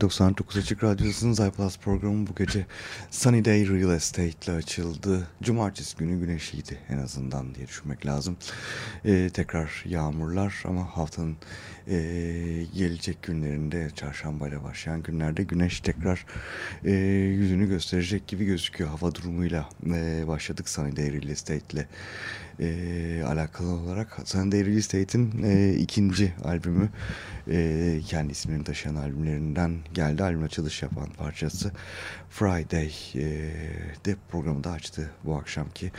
geceler 99 Açık Radyosu'nun iPlus programı bu gece Sunny Day Real Estate ile açıldı. Cumartesi günü güneşliydi en azından diye düşünmek lazım. Ee, tekrar yağmurlar ama haftanın e, gelecek günlerinde çarşambayla başlayan günlerde güneş tekrar e, yüzünü gösterecek gibi gözüküyor. Hava durumuyla e, başladık Sunny Day Real Estate ile e, alakalı olarak. Sunday Real Estate'in e, ikinci albümü e, kendi ismini taşıyan albümlerinden geldi. Albüm açılış yapan parçası Friday e, de programı da açtı bu akşamki.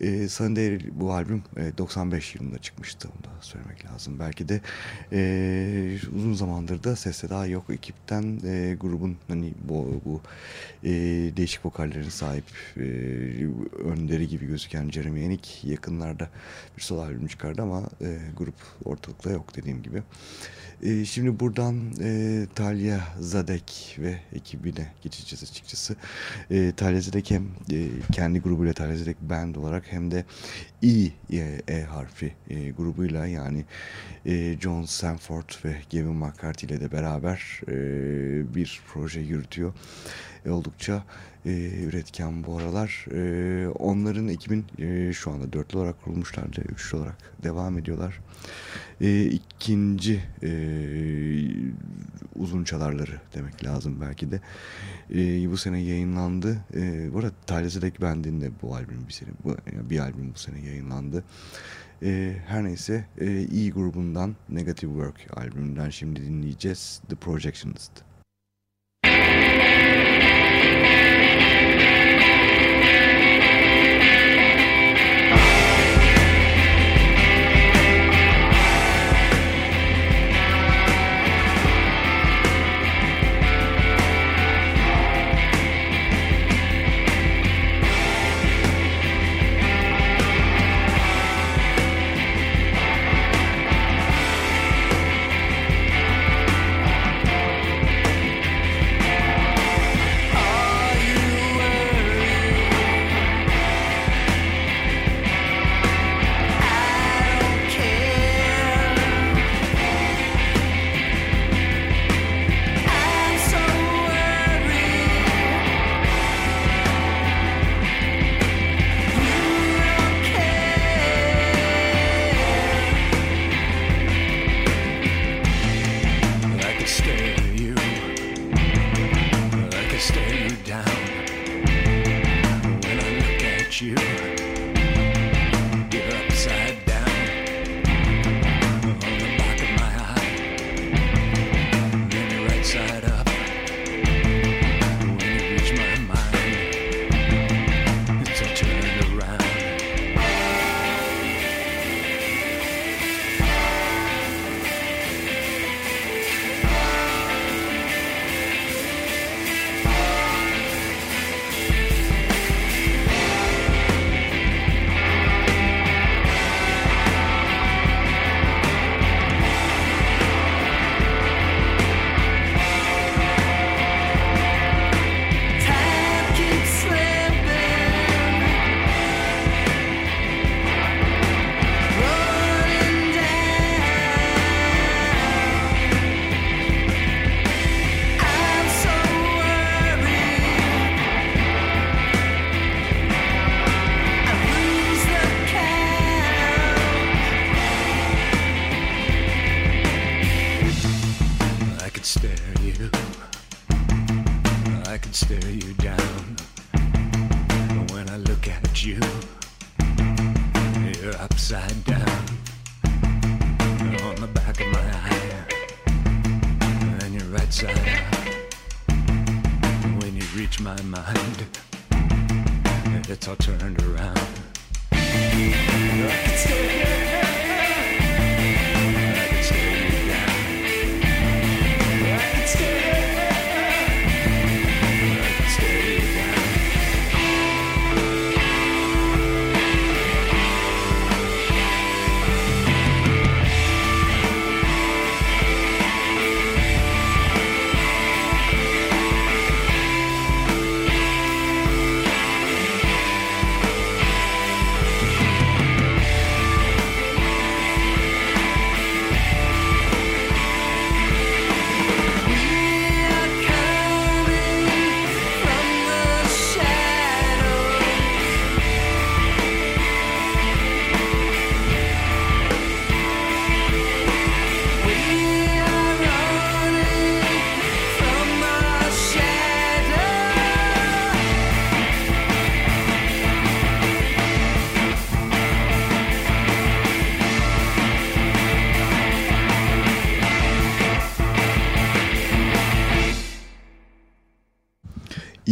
E, Sunday bu albüm e, 95 yılında çıkmıştı onu da söylemek lazım. Belki de e, uzun zamandır da sesle daha yok ekipten e, grubun hani bu, bu e, değişik vokallerin sahip e, önderi gibi gözüken Jeremy Yenik yakınlarda bir solo albüm çıkardı ama e, grup ortalıkta yok dediğim gibi. E, şimdi buradan e, Talya Zadek ve ekibine geçeceğiz açıkçası. E, Talya Zadek hem e, kendi grubuyla Talya Zadek Band olarak hem de e, e harfi e, grubuyla yani e, John Sanford ve Gavin McCarthy ile de beraber e, bir proje yürütüyor. E, oldukça e, üretken bu aralar. E, onların ekibin e, şu anda dörtlü olarak kurulmuşlardı. Üçlü olarak devam ediyorlar. E, ikinci e, uzun çalarları demek lazım belki de. E, bu sene yayınlandı. E, bu arada Talezedek Bend'in bu albüm bir sene, bu, bir albüm bu sene yayınlandı. E, her neyse e, E grubundan Negative Work albümünden şimdi dinleyeceğiz The Projectionist.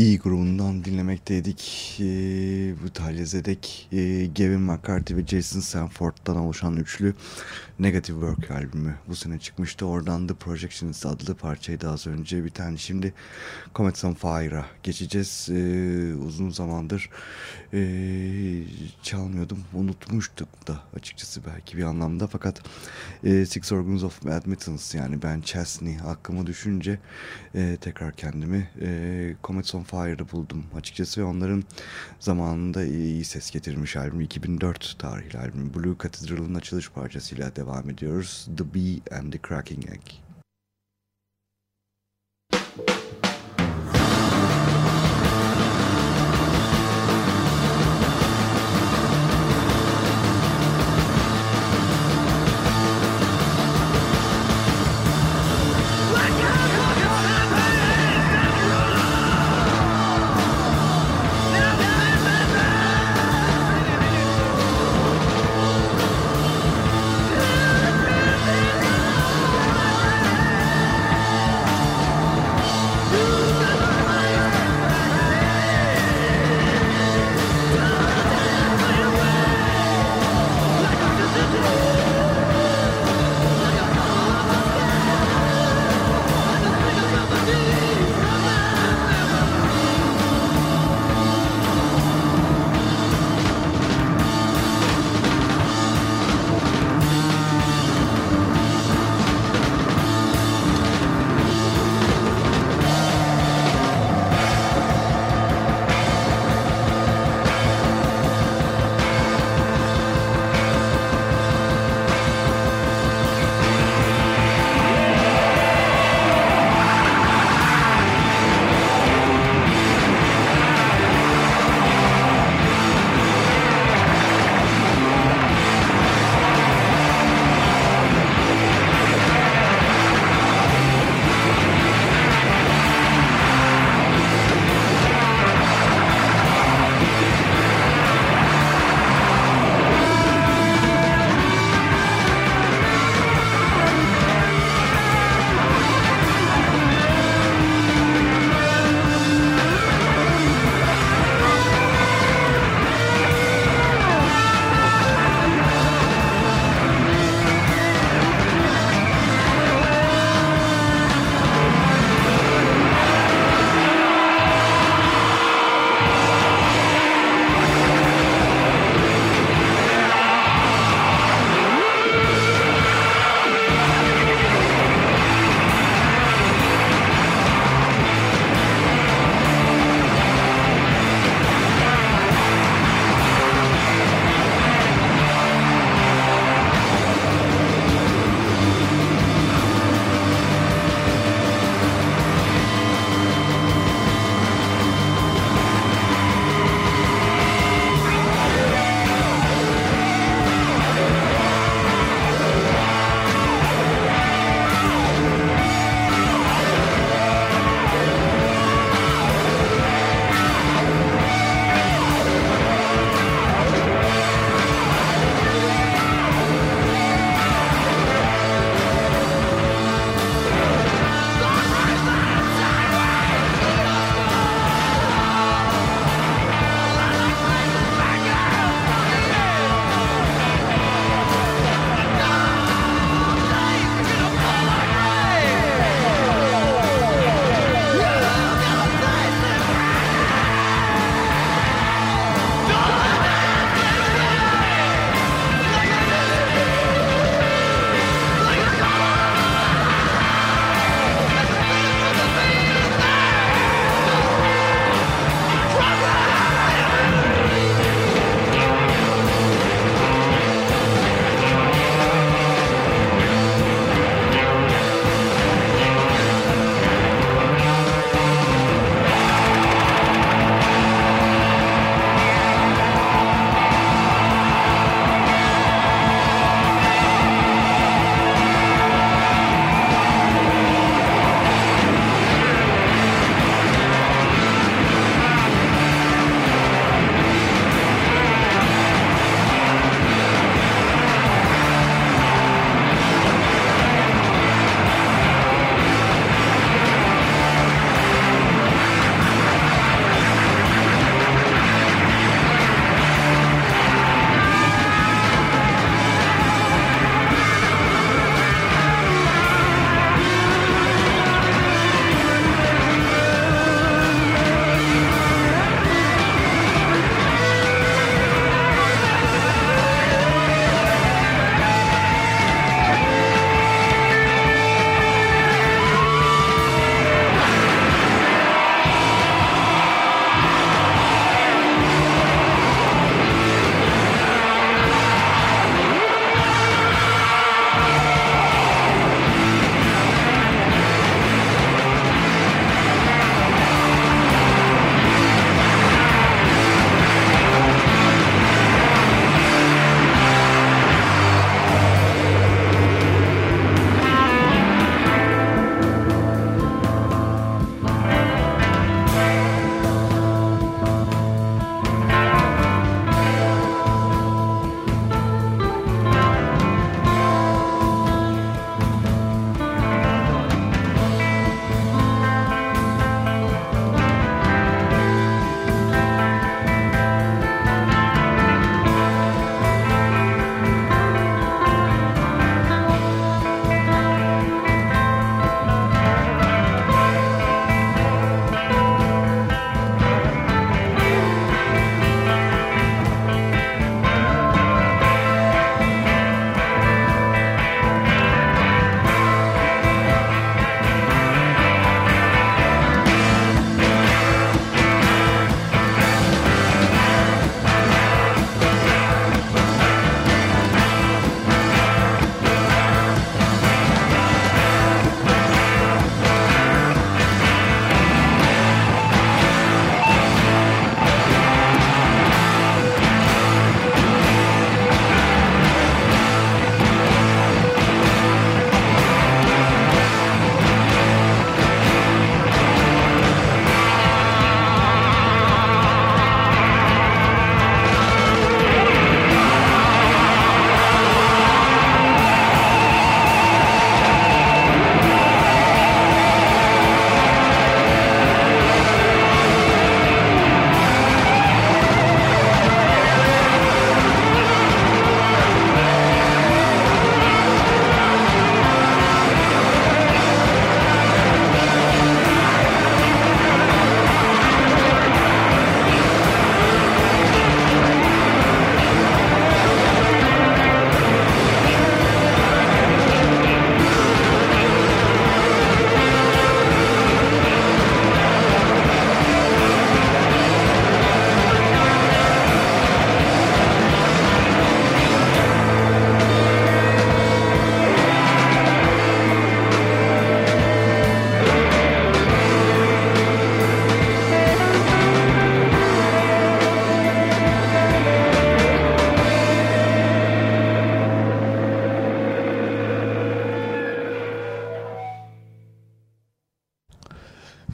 İyi grubundan dinlemekteydik. Ee, bu Talya Zedek, e, Gavin McCarthy ve Jason Sanford'dan oluşan üçlü Negative Work albümü bu sene çıkmıştı. Oradan The Projections adlı parçaydı az önce bir tane. Şimdi Comets on Fire'a geçeceğiz. Ee, uzun zamandır e, çalmıyordum. Unutmuştuk da açıkçası belki bir anlamda. Fakat e, Six Organs of Admittance yani ben Chesney hakkımı düşünce e, tekrar kendimi e, Comets on Fire'da buldum açıkçası ve onların zamanında iyi ses getirmiş albüm 2004 tarihli albüm Blue Cathedral'ın açılış parçasıyla devam ediyoruz The Bee and the Cracking Egg.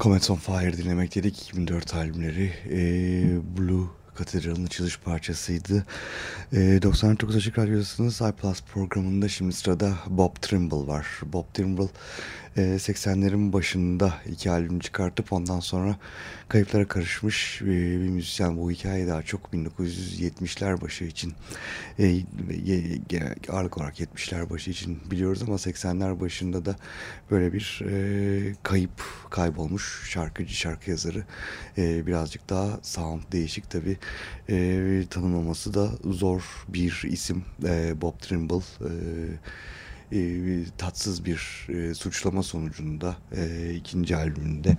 Comets on Fire dinlemek dedik. 2004 albümleri e, Blue Katedral'ın açılış parçasıydı. E, 99 Açık Radyosu'nun iPlus programında şimdi sırada Bob Trimble var. Bob Trimble 80'lerin başında iki albüm çıkartıp ondan sonra kayıplara karışmış bir müzisyen. Bu hikaye daha çok 1970'ler başı için e, ağırlık olarak 70'ler başı için biliyoruz ama 80'ler başında da böyle bir kayıp kaybolmuş şarkıcı şarkı yazarı birazcık daha sound değişik tabi tanımlaması da zor bir isim Bob Trimble e, tatsız bir e, suçlama sonucunda e, ikinci albümünde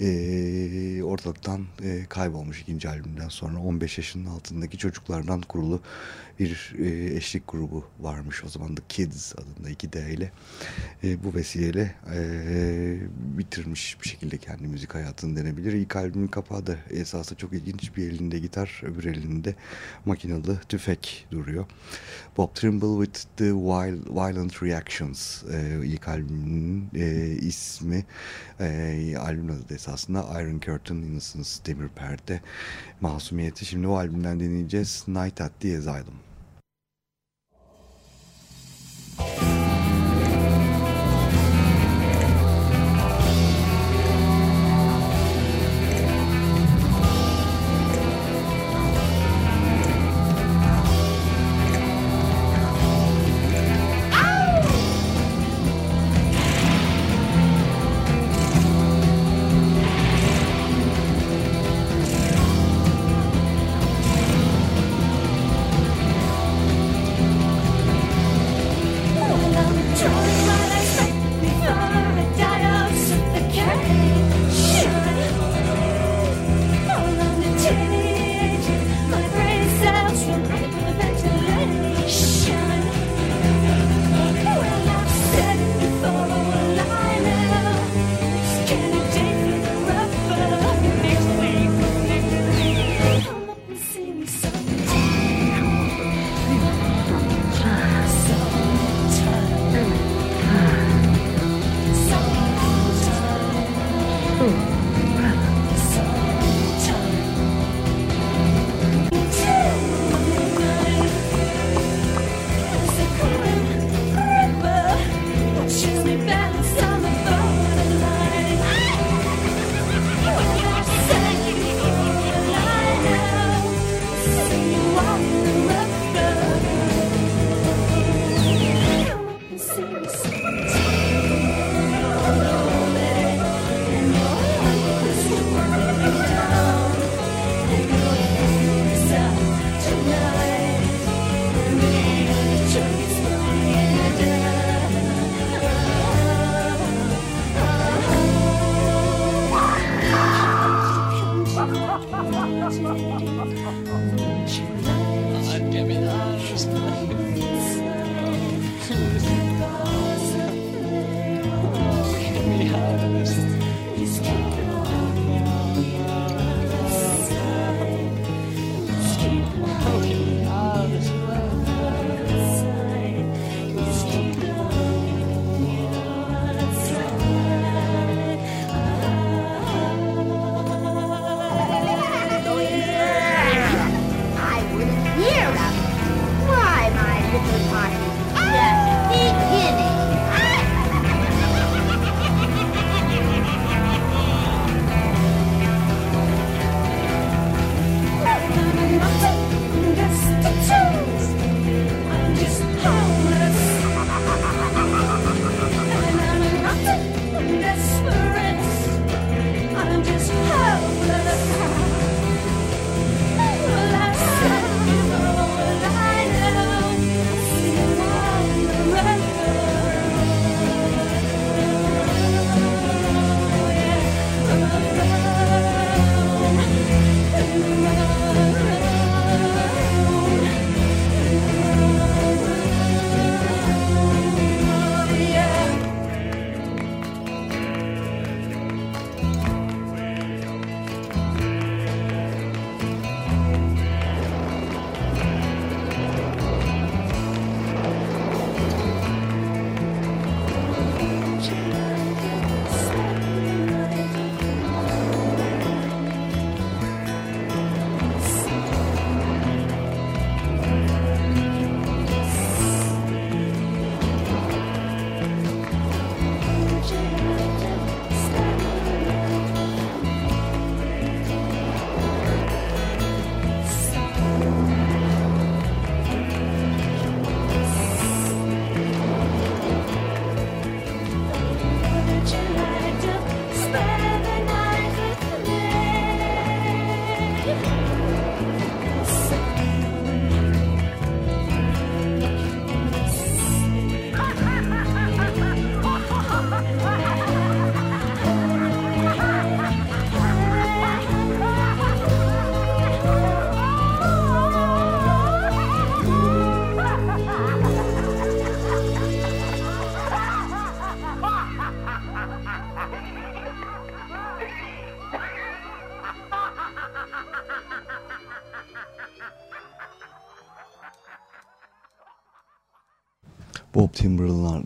e, ortalıktan e, kaybolmuş ikinci albümden sonra 15 yaşının altındaki çocuklardan kurulu bir e, eşlik grubu varmış o zaman The Kids adında iki D ile e, bu vesileyle e, bitirmiş bir şekilde kendi müzik hayatını denebilir. İlk albümün kapağı da esasında çok ilginç bir elinde gitar öbür elinde makinalı tüfek duruyor. Bob Trimble with the Wild, Violent Reactions e, ilk albümünün e, ismi e, albümün adı da esasında Iron Curtain Innocence Demir Perde Masumiyeti. Şimdi o albümden dinleyeceğiz Night at the Asylum. Bob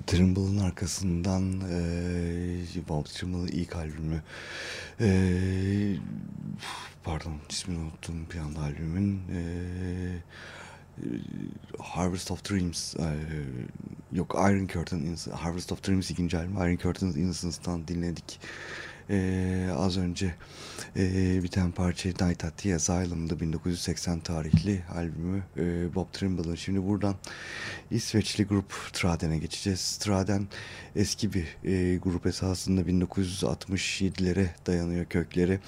Trimbal'ın arkasından e, Bob Timble'ın ilk albümü e, pardon ismini unuttum bir anda albümün e, Harvest of Dreams e, yok Iron Curtain Harvest of Dreams ikinci albüm Iron Curtain's Innocence'dan dinledik. e, az önce e, biten parça Night at the Asylum'da 1980 tarihli albümü e, Bob Trimble'ın. Şimdi buradan İsveçli grup Traden'e geçeceğiz. Traden eski bir e, grup esasında 1967'lere dayanıyor kökleri.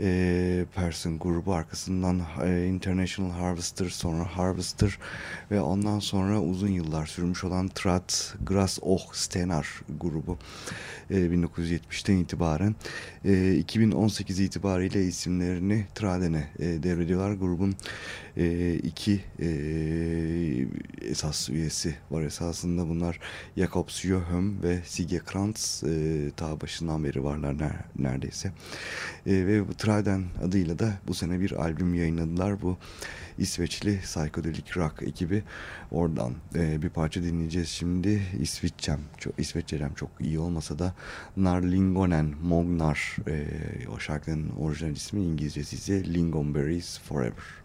E, Person grubu arkasından e, International Harvester sonra Harvester ve ondan sonra uzun yıllar sürmüş olan Trat Gras Oh Stenar grubu e, 1970'ten itibaren e, 2018 itibariyle isimlerini Traden'e e, devrediyorlar. Grubun e, iki e, esas üyesi var esasında bunlar Jakob Sjöholm ve Sigge Krantz e, ta başından beri varlar ner, neredeyse. E, ve Traden adıyla da bu sene bir albüm yayınladılar. Bu İsveçli psychedelic rock ekibi oradan e, bir parça dinleyeceğiz şimdi. İsviççem, çok, İsveççem çok iyi olmasa da Narlingonen Mognar e, o şarkının orijinal ismi İngilizcesi ise Lingonberries Forever.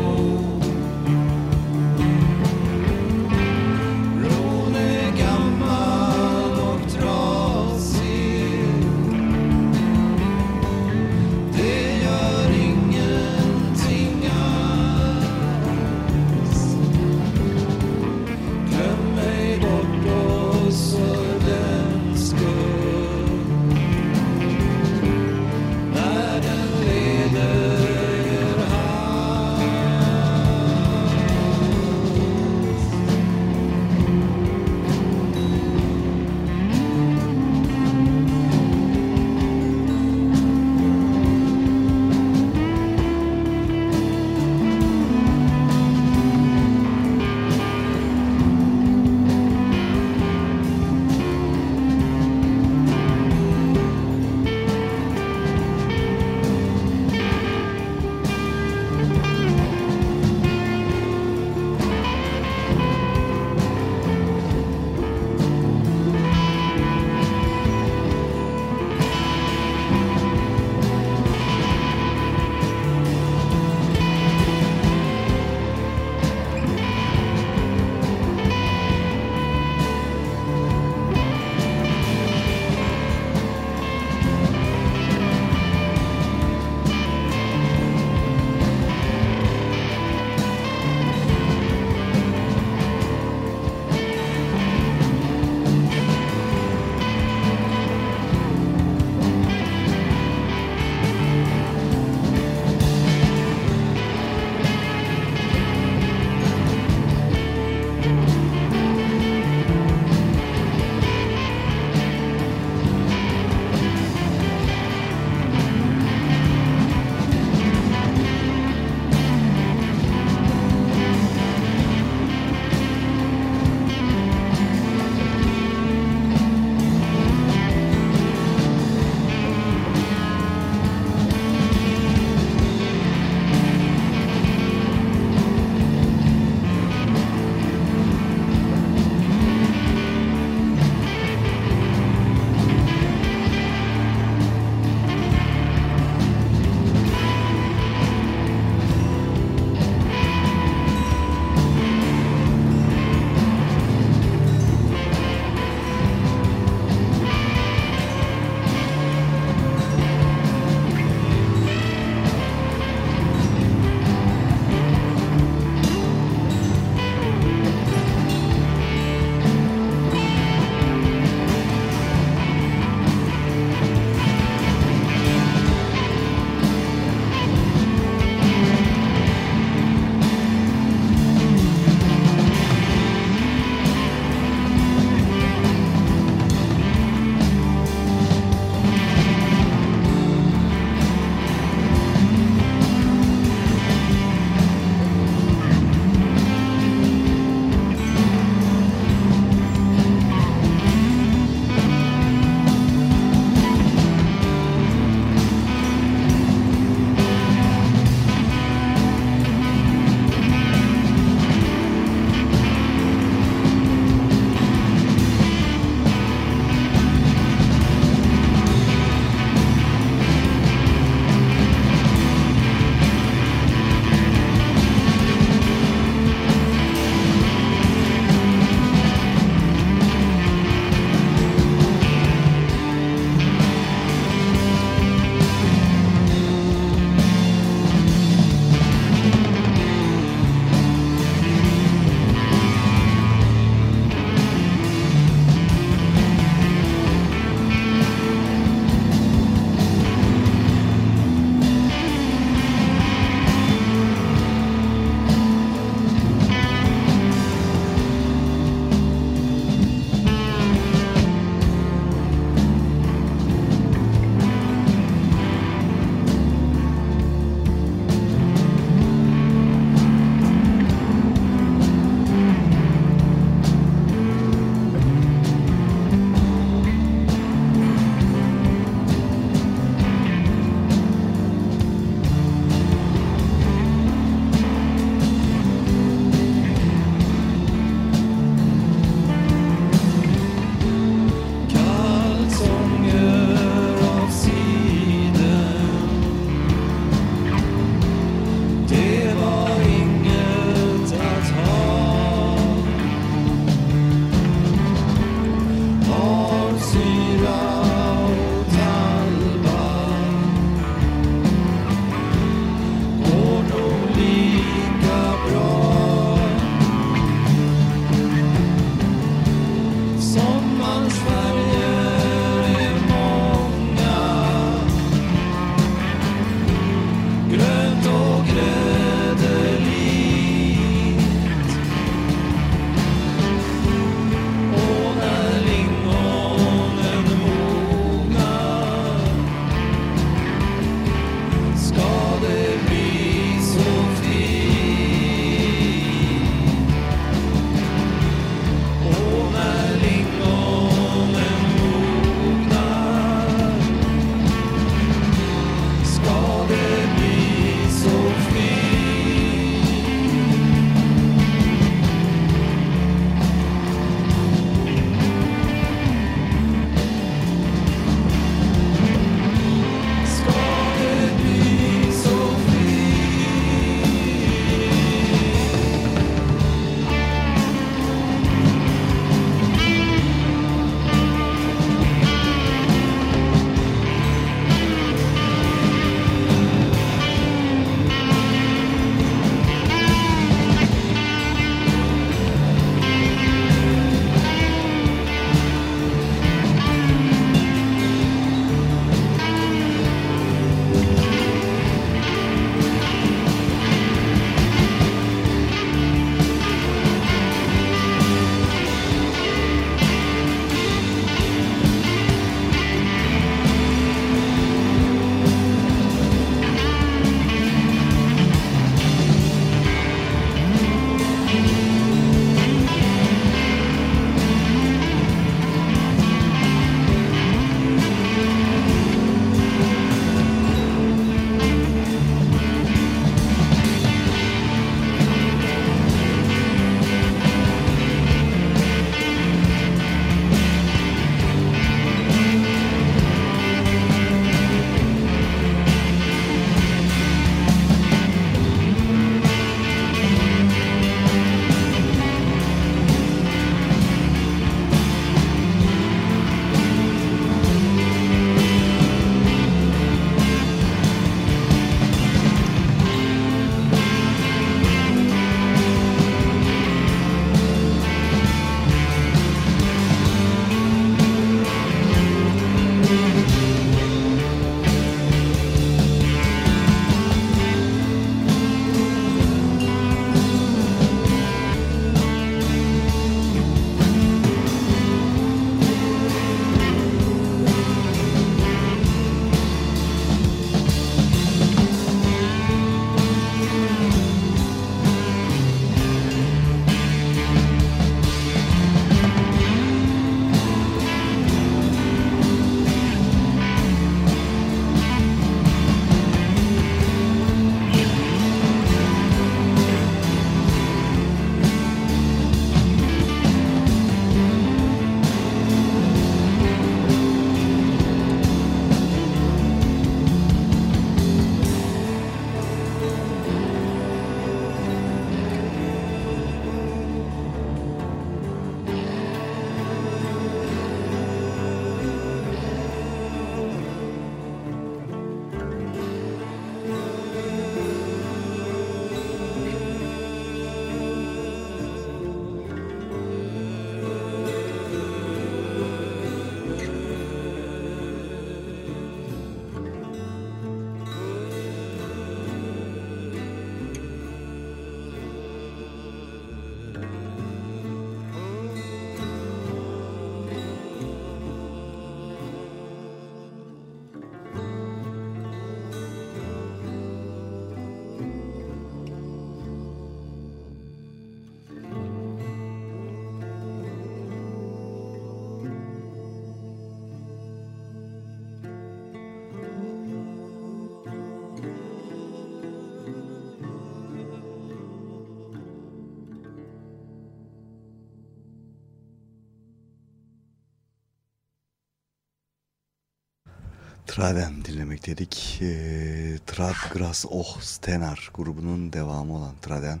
Traden dinlemekteydik. E, Trad Gras Oh Stenar grubunun devamı olan Traden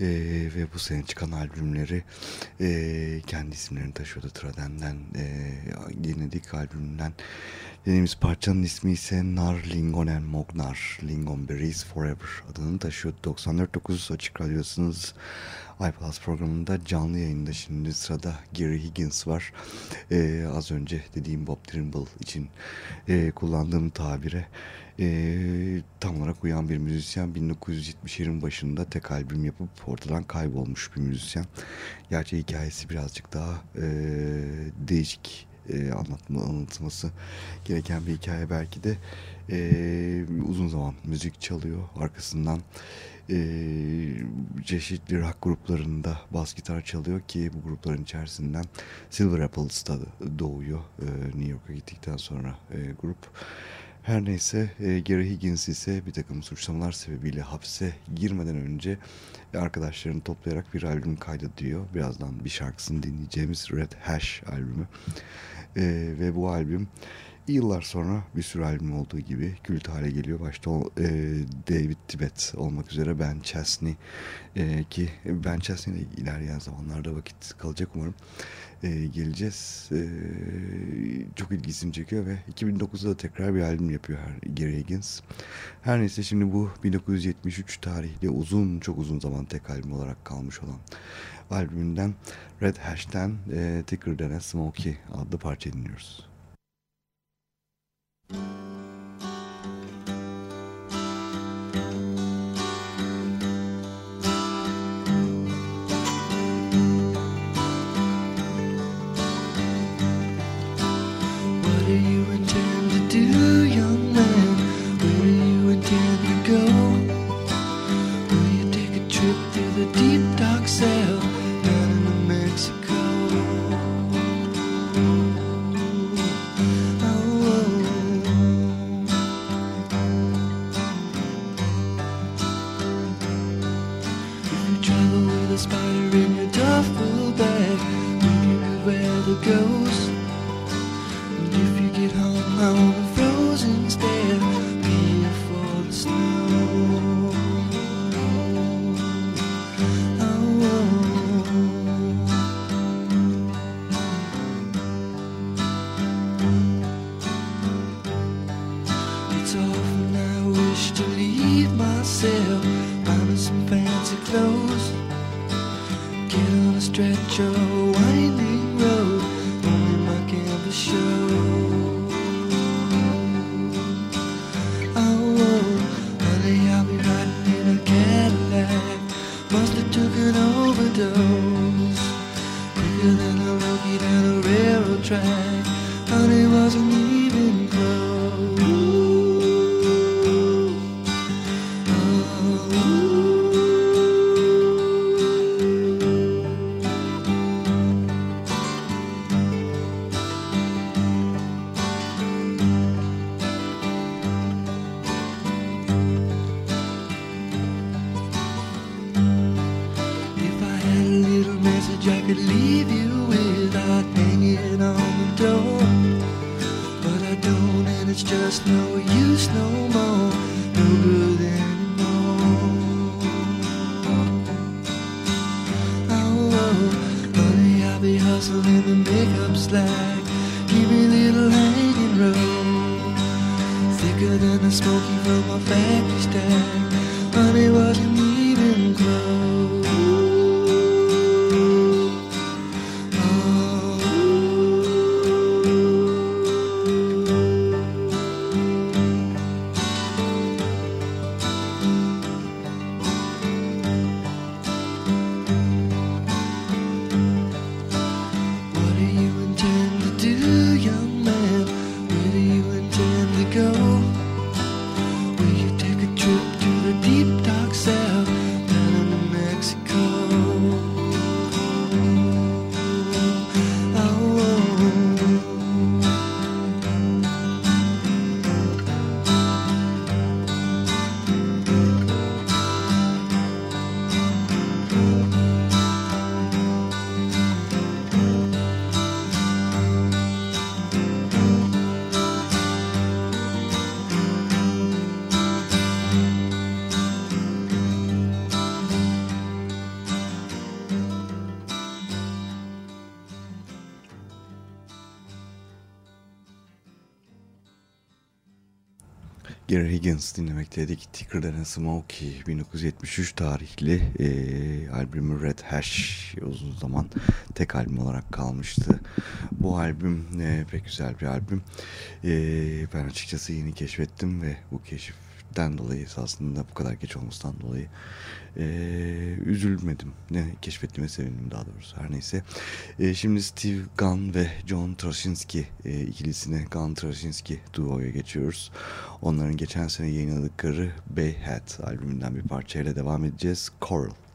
e, ve bu sene çıkan albümleri e, kendi isimlerini taşıyordu Traden'den e, dinledik albümünden. Dediğimiz parçanın ismi ise Nar Lingonen Mognar Lingon Berries Forever adını taşıyor. 94.9 Açık Radyosu'nuz iPlus programında canlı yayında şimdi sırada Gary Higgins var. Ee, az önce dediğim Bob Trimble için e, kullandığım tabire e, tam olarak uyan bir müzisyen 1970'lerin başında tek albüm yapıp ortadan kaybolmuş bir müzisyen. Gerçi hikayesi birazcık daha e, değişik e, anlatma, anlatılması gereken bir hikaye belki de e, uzun zaman müzik çalıyor arkasından çeşitli rock gruplarında bas gitar çalıyor ki bu grupların içerisinden Silver Apples da doğuyor e, New York'a gittikten sonra e, grup. Her neyse e, Gary Higgins ise bir takım suçlamalar sebebiyle hapse girmeden önce arkadaşlarını toplayarak bir albüm kaydediyor. Birazdan bir şarkısını dinleyeceğimiz Red Hash albümü. E, ve bu albüm yıllar sonra bir sürü albüm olduğu gibi kült hale geliyor. Başta e, David Tibet olmak üzere Ben Chesney e, ki Ben Chesney ile ilerleyen zamanlarda vakit kalacak umarım. E, geleceğiz. E, çok ilgisini çekiyor ve 2009'da da tekrar bir albüm yapıyor Gary Higgins. Her neyse şimdi bu 1973 tarihli uzun çok uzun zaman tek albüm olarak kalmış olan albümünden Red Hash'ten e, Thicker Than a Smokey adlı parça dinliyoruz. Música Gary Higgins dinlemekteydik. A Smokey 1973 tarihli e, albümü Red Hash uzun zaman tek albüm olarak kalmıştı. Bu albüm e, pek güzel bir albüm. E, ben açıkçası yeni keşfettim ve bu keşiften dolayı aslında bu kadar geç olmasından dolayı e, üzülmedim. Ne keşfettiğime sevindim daha doğrusu her neyse. E, şimdi Steve Gunn ve John Trosinski e, ikilisine Gunn Trosinski duo'ya geçiyoruz. Onların geçen sene yayınladıkları Bay Hat albümünden bir parçayla devam edeceğiz. Coral.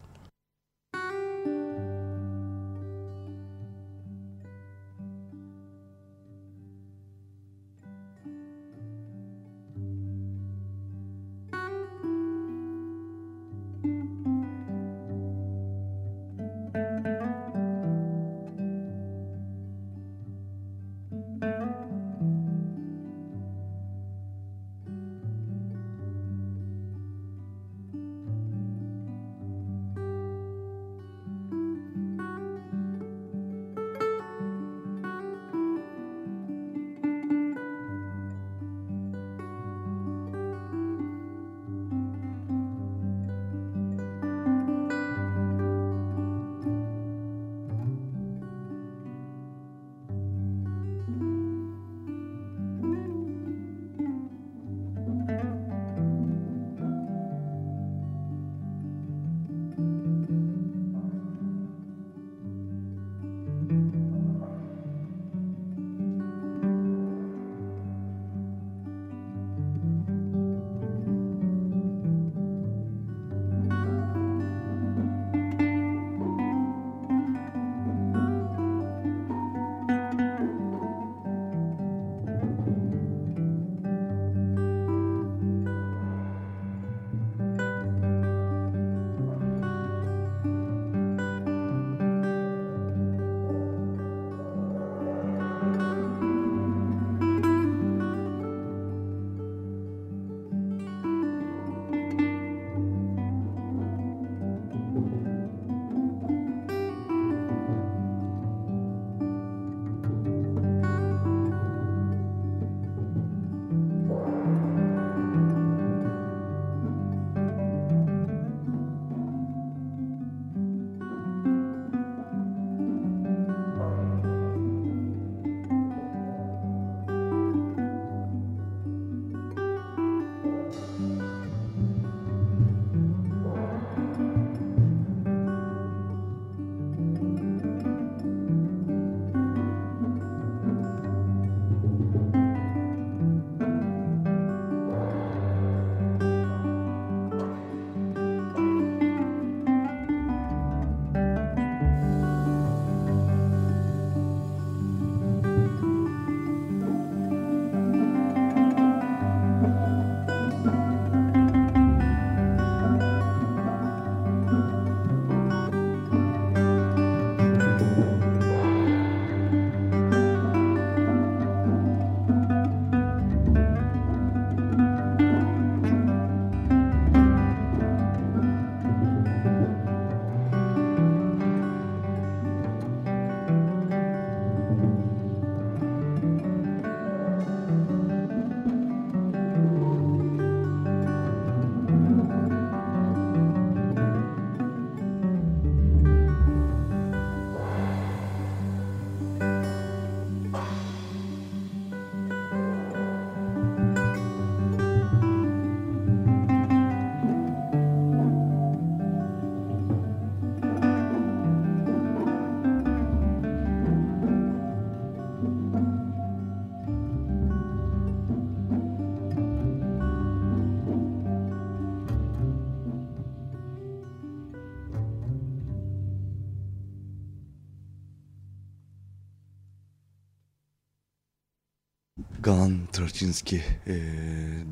Gunn Traczynski e,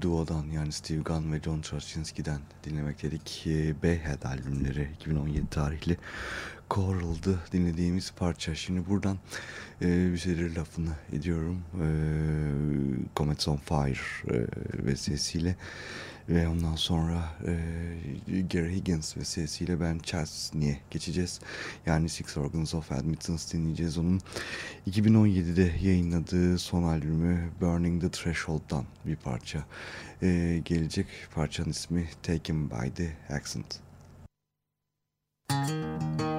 duodan yani Steve Gunn ve John Traczynski'den dinlemek dedik. E, Bayhead albümleri 2017 tarihli Coral'dı dinlediğimiz parça. Şimdi buradan e, bir şeyleri lafını ediyorum. E, Comets on Fire e, vesilesiyle. Ve ondan sonra e, Gary Higgins vesilesiyle Ben Chesney'e geçeceğiz. Yani Six Organs of Admittance dinleyeceğiz. Onun 2017'de yayınladığı son albümü Burning the Threshold'dan bir parça. E, gelecek parçanın ismi Taken by the Accent. Müzik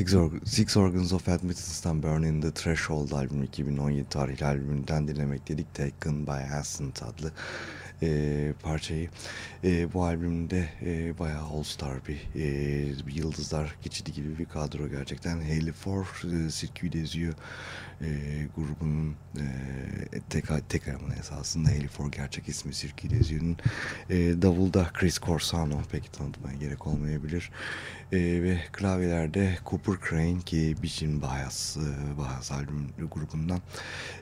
Six, Or Six Organs of Admittance'dan Burning the Threshold albümü 2017 tarihli albümünden dinlemek dedik. Taken by Ascent adlı e, parçayı. E, bu albümde e, bayağı all star bir, e, yıldızlar geçidi gibi bir kadro gerçekten. Haley Four, e, Circuit Desio e, grubunun e, tek, tek elemanı esasında Haley Four gerçek ismi Circuit Desio'nun e, davulda Chris Corsano pek tanıtmaya gerek olmayabilir. E, ve klavyelerde Cooper Crane ki Biçin Bias, e, Bias albüm grubundan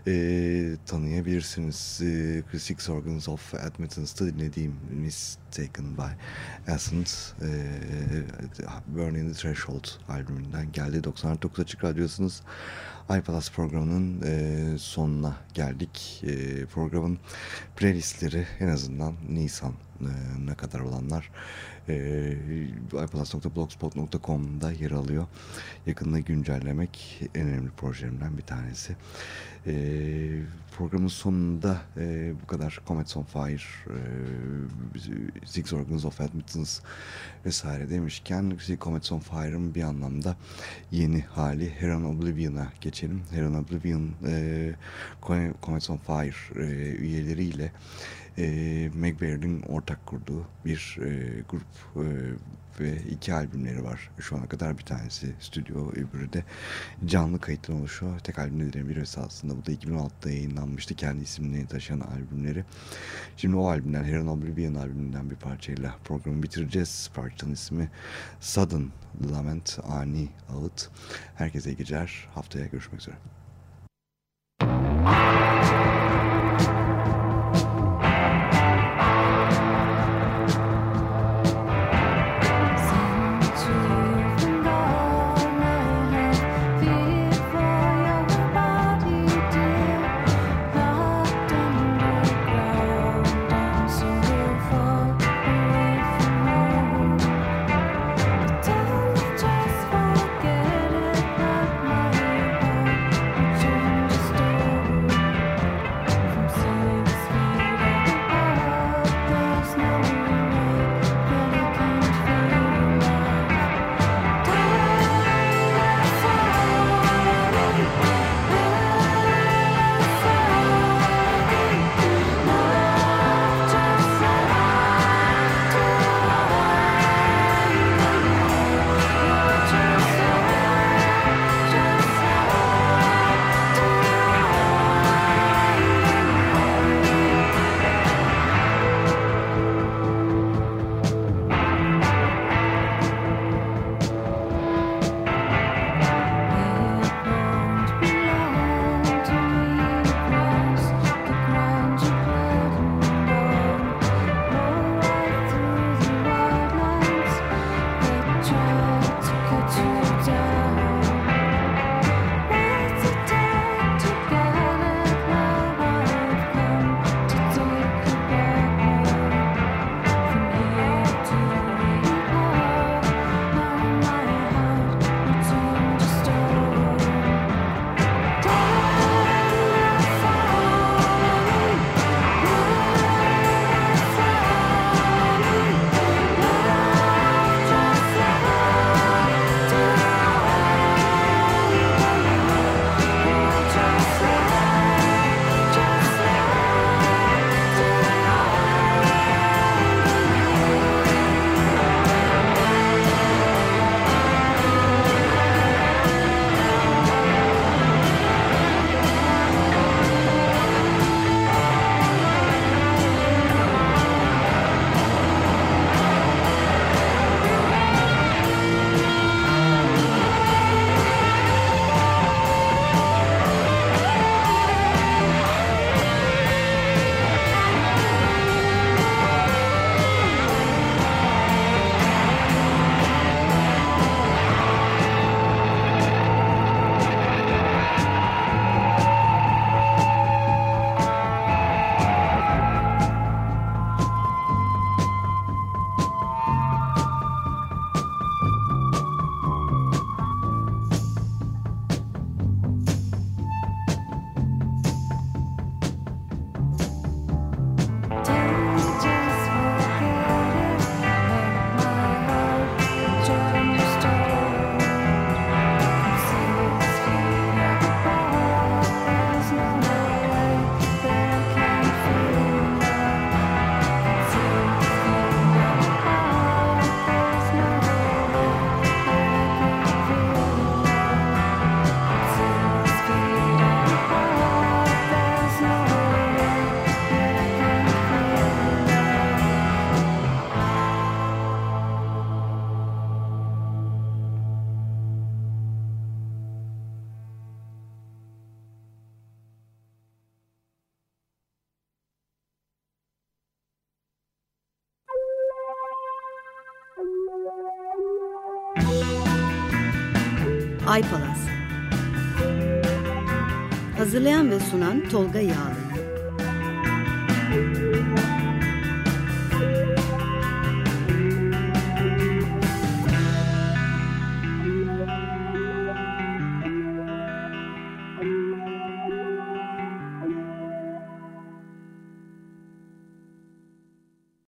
e, tanıyabilirsiniz. E, Six Organs of Admittance'da Mistaken by Essence e, Burning the Threshold albümünden geldi. 99 Açık Radyosu'nuz iPlus programının e, sonuna geldik. E, programın playlistleri en azından Nisan e, kadar olanlar e, iPlus.blogspot.com'da yer alıyor. Yakında güncellemek en önemli projelerimden bir tanesi. E, programın sonunda e, bu kadar Comets on Fire, e, Six Organs of Admittance vesaire demişken Comets on Fire'ın bir anlamda yeni hali Heron Oblivion'a geçelim. Heron Oblivion e, Comets on Fire e, üyeleriyle e, Meg ortak kurduğu bir e, grup e, ve iki albümleri var. Şu ana kadar bir tanesi stüdyo, öbürü de canlı kayıttan oluşuyor. Tek albümlerin bir esasında. Bu da 2016'da yayınlanmıştı. Kendi isimlerini taşıyan albümleri. Şimdi o albümden, Heron Oblivion albümünden bir parçayla programı bitireceğiz. Parçanın ismi Sudden Lament, Ani Ağıt. Herkese iyi geceler. Haftaya görüşmek üzere. Sunan Tolga Yağlı.